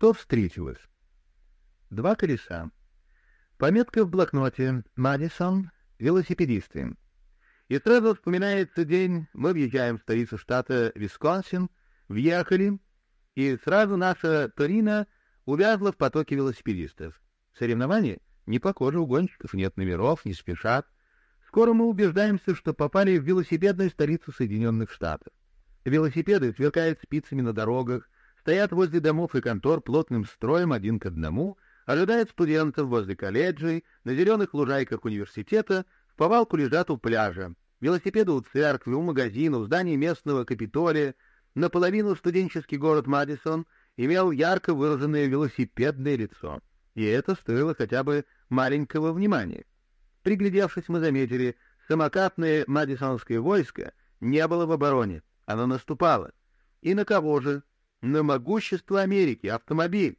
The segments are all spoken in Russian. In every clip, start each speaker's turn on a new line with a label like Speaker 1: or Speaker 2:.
Speaker 1: Что встретилось? Два колеса. Пометка в блокноте «Мадисон. Велосипедисты». И сразу вспоминается день, мы въезжаем в столицу штата Висконсин, въехали, и сразу наша Торино увязла в потоке велосипедистов. Соревнования? Не похоже, у гонщиков нет номеров, не спешат. Скоро мы убеждаемся, что попали в велосипедную столицу Соединенных Штатов. Велосипеды сверкают спицами на дорогах, стоят возле домов и контор плотным строем один к одному, ожидают студентов возле колледжей, на зеленых лужайках университета, в повалку лежат у пляжа. Велосипеды у церкви, у магазина, у зданий местного Капитолия. Наполовину студенческий город Мадисон имел ярко выраженное велосипедное лицо. И это стоило хотя бы маленького внимания. Приглядевшись, мы заметили, самокатное мадисонское войско не было в обороне, оно наступало. И на кого же? На могущество Америки, автомобиль.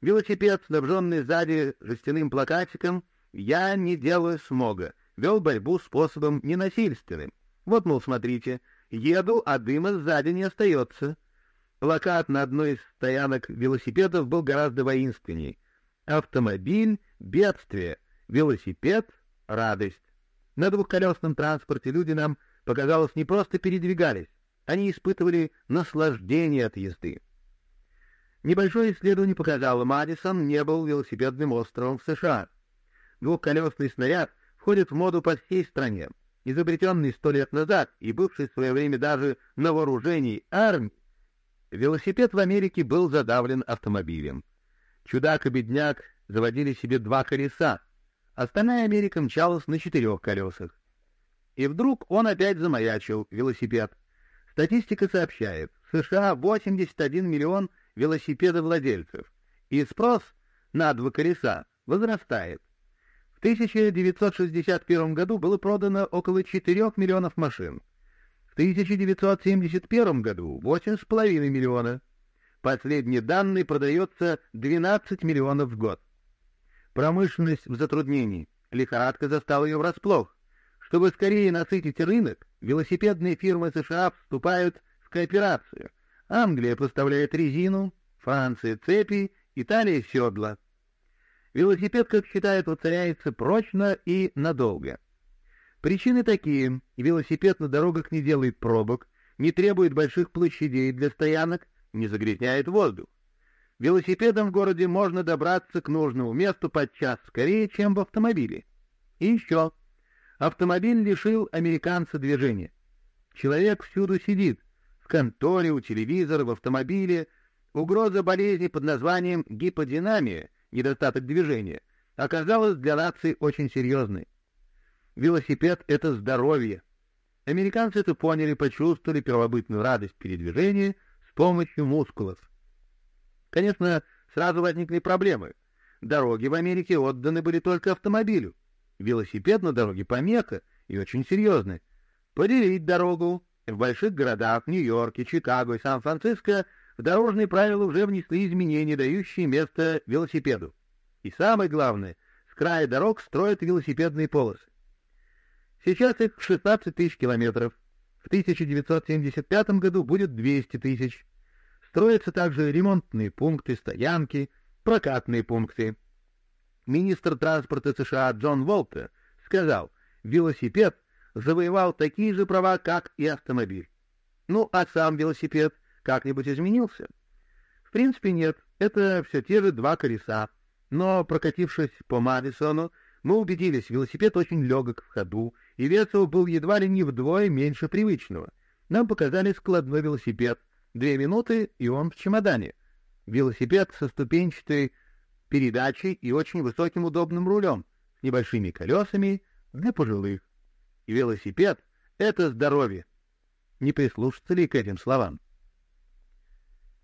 Speaker 1: Велосипед, снабженный сзади жестяным плакатиком «Я не делаю смога», вел борьбу способом ненасильственным. Вот, мол, смотрите, еду, а дыма сзади не остается. Плакат на одной из стоянок велосипедов был гораздо воинственней. Автомобиль — бедствие, велосипед — радость. На двухколесном транспорте люди нам, показалось, не просто передвигались, они испытывали наслаждение от езды. Небольшое исследование показало, Мадисон не был велосипедным островом в США. Двухколесный снаряд входит в моду по всей стране. Изобретенный сто лет назад и бывший в свое время даже на вооружении армии, велосипед в Америке был задавлен автомобилем. Чудак и бедняк заводили себе два колеса, остальная Америка мчалась на четырех колесах. И вдруг он опять замаячил, велосипед. Статистика сообщает, в США 81 миллион велосипедовладельцев, и спрос на два колеса возрастает. В 1961 году было продано около 4 миллионов машин. В 1971 году 8,5 миллиона. Последний данный продается 12 миллионов в год. Промышленность в затруднении. Лихорадка застала ее врасплох. Чтобы скорее насытить рынок, велосипедные фирмы США вступают в кооперацию. Англия поставляет резину, Франция — цепи, Италия — седла. Велосипед, как считают, воцаряется прочно и надолго. Причины такие. Велосипед на дорогах не делает пробок, не требует больших площадей для стоянок, не загрязняет воздух. Велосипедом в городе можно добраться к нужному месту подчас скорее, чем в автомобиле. И еще. Автомобиль лишил американца движения. Человек всюду сидит. В конторе, у телевизора, в автомобиле. Угроза болезни под названием гиподинамия, недостаток движения, оказалась для нации очень серьезной. Велосипед — это здоровье. Американцы это поняли, почувствовали первобытную радость передвижения с помощью мускулов. Конечно, сразу возникли проблемы. Дороги в Америке отданы были только автомобилю. Велосипед на дороге помеха и очень серьезный. Поделить дорогу в больших городах Нью-Йорке, Чикаго и Сан-Франциско в дорожные правила уже внесли изменения, дающие место велосипеду. И самое главное, с края дорог строят велосипедные полосы. Сейчас их 16 тысяч километров. В 1975 году будет 200 тысяч. Строятся также ремонтные пункты, стоянки, прокатные пункты. Министр транспорта США Джон Волтер сказал, велосипед завоевал такие же права, как и автомобиль. Ну, а сам велосипед как-нибудь изменился? В принципе, нет. Это все те же два колеса. Но, прокатившись по Мадисону, мы убедились, велосипед очень легок в ходу, и вес его был едва ли не вдвое меньше привычного. Нам показали складной велосипед. Две минуты, и он в чемодане. Велосипед со ступенчатой передачей и очень высоким удобным рулем, с небольшими колесами для пожилых. И велосипед — это здоровье. Не прислушаться ли к этим словам?